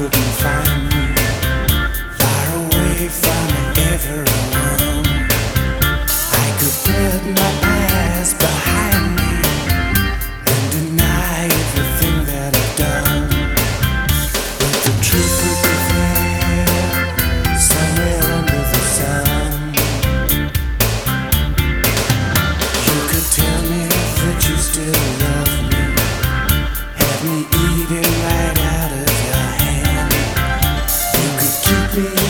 couldn't find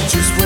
just